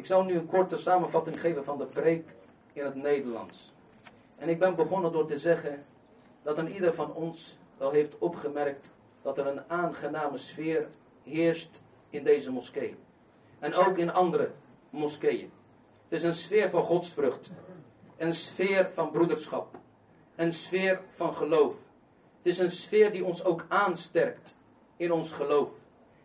Ik zal nu een korte samenvatting geven van de preek in het Nederlands. En ik ben begonnen door te zeggen dat een ieder van ons wel heeft opgemerkt dat er een aangename sfeer heerst in deze moskee. En ook in andere moskeeën. Het is een sfeer van godsvrucht. Een sfeer van broederschap. Een sfeer van geloof. Het is een sfeer die ons ook aansterkt in ons geloof.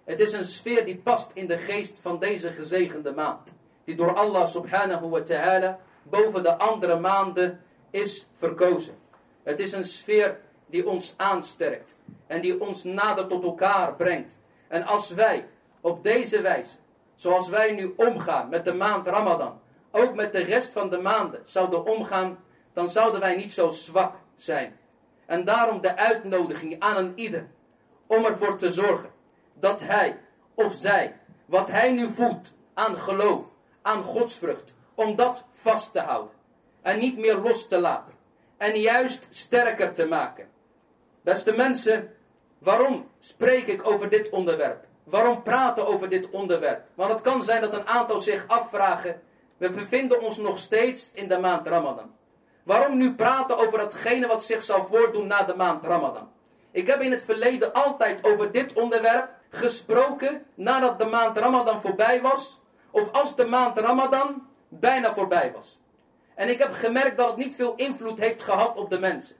Het is een sfeer die past in de geest van deze gezegende maand. Die door Allah subhanahu wa ta'ala boven de andere maanden is verkozen. Het is een sfeer die ons aansterkt. En die ons nader tot elkaar brengt. En als wij op deze wijze, zoals wij nu omgaan met de maand Ramadan, ook met de rest van de maanden zouden omgaan, dan zouden wij niet zo zwak zijn. En daarom de uitnodiging aan een ieder om ervoor te zorgen dat hij of zij, wat hij nu voelt aan geloof, aan godsvrucht, om dat vast te houden. En niet meer los te laten. En juist sterker te maken. Beste mensen, waarom spreek ik over dit onderwerp? Waarom praten over dit onderwerp? Want het kan zijn dat een aantal zich afvragen. We bevinden ons nog steeds in de maand Ramadan. Waarom nu praten over datgene wat zich zal voordoen na de maand Ramadan? Ik heb in het verleden altijd over dit onderwerp gesproken nadat de maand Ramadan voorbij was. Of als de maand Ramadan bijna voorbij was. En ik heb gemerkt dat het niet veel invloed heeft gehad op de mensen.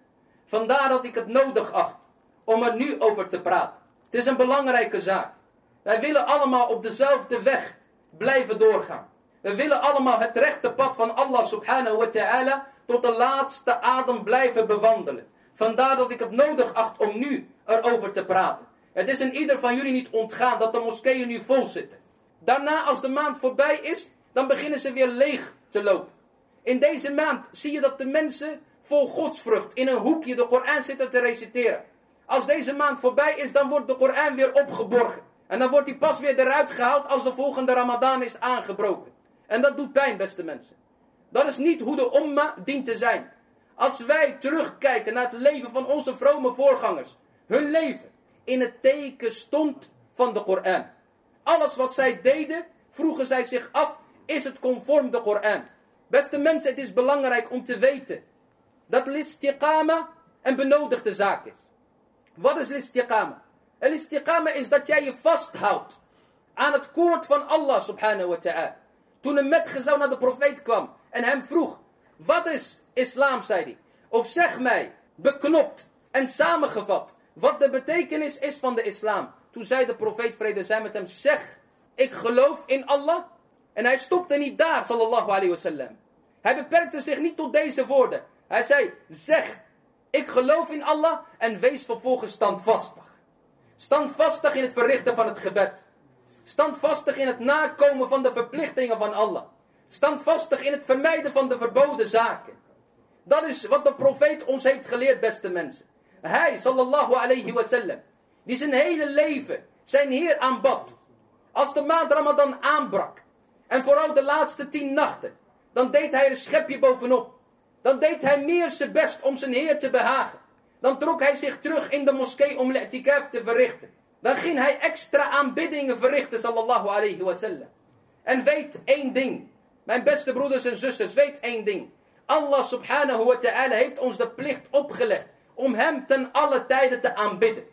Vandaar dat ik het nodig acht om er nu over te praten. Het is een belangrijke zaak. Wij willen allemaal op dezelfde weg blijven doorgaan. We willen allemaal het rechte pad van Allah subhanahu wa ta'ala tot de laatste adem blijven bewandelen. Vandaar dat ik het nodig acht om nu erover te praten. Het is in ieder van jullie niet ontgaan dat de moskeeën nu vol zitten. Daarna, als de maand voorbij is, dan beginnen ze weer leeg te lopen. In deze maand zie je dat de mensen vol godsvrucht in een hoekje de Koran zitten te reciteren. Als deze maand voorbij is, dan wordt de Koran weer opgeborgen. En dan wordt die pas weer eruit gehaald als de volgende Ramadan is aangebroken. En dat doet pijn, beste mensen. Dat is niet hoe de umma dient te zijn. Als wij terugkijken naar het leven van onze vrome voorgangers. Hun leven in het teken stond van de Koran. Alles wat zij deden, vroegen zij zich af, is het conform de Koran? Beste mensen, het is belangrijk om te weten dat listiqama een benodigde zaak is. Wat is listiqama? Listiqama is dat jij je vasthoudt aan het koord van Allah subhanahu wa ta'ala. Toen een metgezel naar de profeet kwam en hem vroeg, wat is islam, zei hij. Of zeg mij, beknopt en samengevat, wat de betekenis is van de islam. Toen zei de profeet vrede zij met hem, zeg, ik geloof in Allah. En hij stopte niet daar, sallallahu alayhi wasallam. Hij beperkte zich niet tot deze woorden. Hij zei, zeg, ik geloof in Allah en wees vervolgens standvastig. Standvastig in het verrichten van het gebed. Standvastig in het nakomen van de verplichtingen van Allah. Standvastig in het vermijden van de verboden zaken. Dat is wat de profeet ons heeft geleerd, beste mensen. Hij, sallallahu alayhi wasallam, die zijn hele leven zijn Heer aanbad. Als de maand Ramadan aanbrak, en vooral de laatste tien nachten, dan deed hij een schepje bovenop. Dan deed hij meer zijn best om zijn Heer te behagen. Dan trok hij zich terug in de moskee om l'etikaf te verrichten. Dan ging hij extra aanbiddingen verrichten, sallallahu alayhi wasallam. En weet één ding. Mijn beste broeders en zusters, weet één ding. Allah subhanahu wa ta'ala heeft ons de plicht opgelegd om hem ten alle tijden te aanbidden.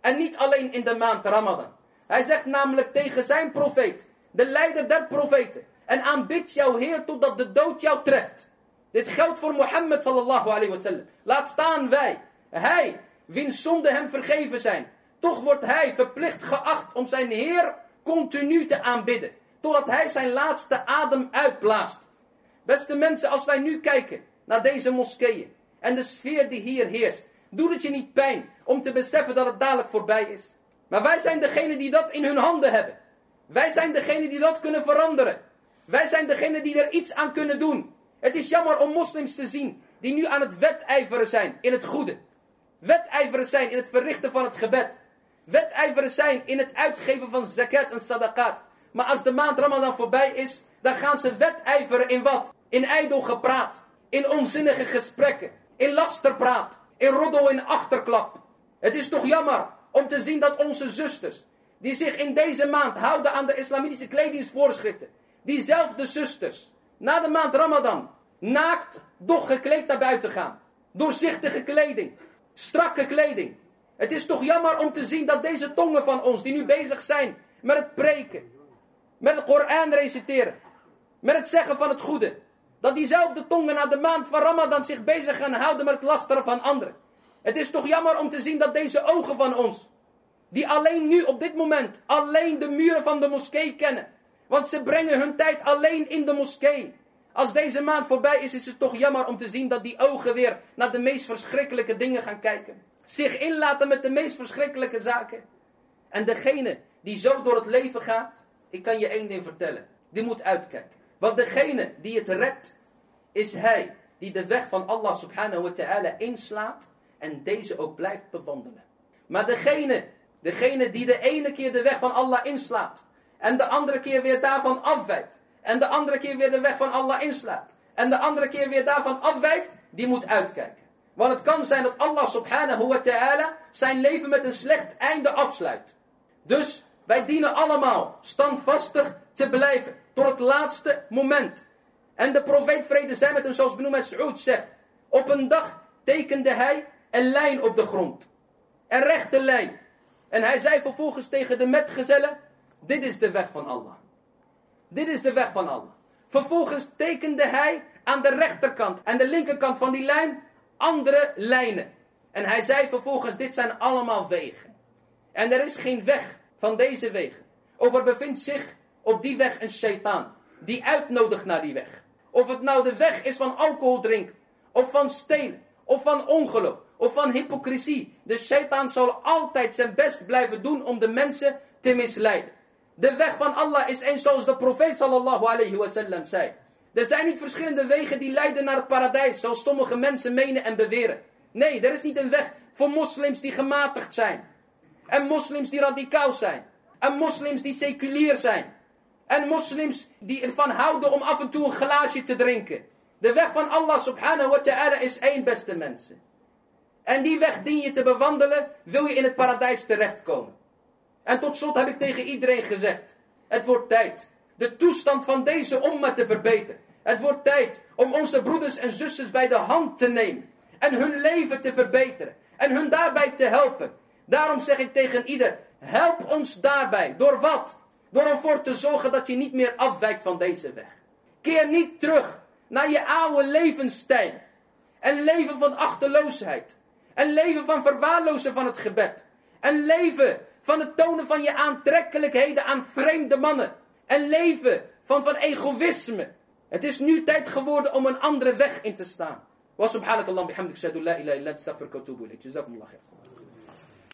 En niet alleen in de maand Ramadan. Hij zegt namelijk tegen zijn profeet, de leider der profeten. En aanbid jouw Heer totdat de dood jou treft. Dit geldt voor Mohammed sallallahu alayhi wasallam. Laat staan wij. Hij, wiens zonden hem vergeven zijn. Toch wordt hij verplicht geacht om zijn Heer continu te aanbidden. Totdat hij zijn laatste adem uitblaast. Beste mensen, als wij nu kijken naar deze moskeeën. En de sfeer die hier heerst. Doet het je niet pijn om te beseffen dat het dadelijk voorbij is. Maar wij zijn degene die dat in hun handen hebben. Wij zijn degene die dat kunnen veranderen. Wij zijn degene die er iets aan kunnen doen. Het is jammer om moslims te zien die nu aan het wedijveren zijn in het goede. Wedijveren zijn in het verrichten van het gebed. Wedijveren zijn in het uitgeven van zakat en sadaqat. Maar als de maand Ramadan voorbij is, dan gaan ze wedijveren in wat? In ijdel gepraat. In onzinnige gesprekken. In lasterpraat. In roddel en achterklap. Het is toch jammer om te zien dat onze zusters, die zich in deze maand houden aan de islamitische kledingsvoorschriften, diezelfde zusters, na de maand Ramadan, naakt, doch gekleed naar buiten gaan. Doorzichtige kleding, strakke kleding. Het is toch jammer om te zien dat deze tongen van ons, die nu bezig zijn met het preken, met het Koran reciteren, met het zeggen van het goede, dat diezelfde tongen na de maand van Ramadan zich bezig gaan houden met het lasteren van anderen. Het is toch jammer om te zien dat deze ogen van ons, die alleen nu op dit moment alleen de muren van de moskee kennen, want ze brengen hun tijd alleen in de moskee. Als deze maand voorbij is, is het toch jammer om te zien dat die ogen weer naar de meest verschrikkelijke dingen gaan kijken. Zich inlaten met de meest verschrikkelijke zaken. En degene die zo door het leven gaat, ik kan je één ding vertellen. Die moet uitkijken. Want degene die het redt, is hij die de weg van Allah subhanahu wa ta'ala inslaat en deze ook blijft bewandelen. Maar degene, degene die de ene keer de weg van Allah inslaat en de andere keer weer daarvan afwijkt en de andere keer weer de weg van Allah inslaat en de andere keer weer daarvan afwijkt, die moet uitkijken. Want het kan zijn dat Allah subhanahu wa ta'ala zijn leven met een slecht einde afsluit. Dus wij dienen allemaal standvastig te blijven tot het laatste moment. En de profeet vrede zij met hem zoals benoemd Mas'ud zegt. Op een dag tekende hij een lijn op de grond. Een rechte lijn. En hij zei vervolgens tegen de metgezellen. Dit is de weg van Allah. Dit is de weg van Allah. Vervolgens tekende hij aan de rechterkant en de linkerkant van die lijn andere lijnen. En hij zei vervolgens, dit zijn allemaal wegen. En er is geen weg van deze wegen. Of er bevindt zich op die weg een shaitaan. Die uitnodigt naar die weg. Of het nou de weg is van alcohol drinken. Of van stelen. Of van ongeloof. Of van hypocrisie. De shaitaan zal altijd zijn best blijven doen om de mensen te misleiden. De weg van Allah is eens zoals de profeet sallallahu alayhi zei. Er zijn niet verschillende wegen die leiden naar het paradijs, zoals sommige mensen menen en beweren. Nee, er is niet een weg voor moslims die gematigd zijn. En moslims die radicaal zijn. En moslims die seculier zijn. En moslims die ervan houden om af en toe een glaasje te drinken. De weg van Allah subhanahu wa ta'ala is één beste mensen. En die weg dien je te bewandelen, wil je in het paradijs terechtkomen. En tot slot heb ik tegen iedereen gezegd. Het wordt tijd de toestand van deze omma te verbeteren. Het wordt tijd om onze broeders en zusters bij de hand te nemen. En hun leven te verbeteren. En hun daarbij te helpen. Daarom zeg ik tegen ieder, help ons daarbij. Door wat? Door ervoor te zorgen dat je niet meer afwijkt van deze weg. Keer niet terug naar je oude levensstijl. Een leven van achterloosheid. Een leven van verwaarlozen van het gebed. Een leven van het tonen van je aantrekkelijkheden aan vreemde mannen. Een leven van, van egoïsme. Het is nu tijd geworden om een andere weg in te staan. Wa subhanakallah bihamdik shadu la ilaha illa wa atubu ilayk. Jazakumullah.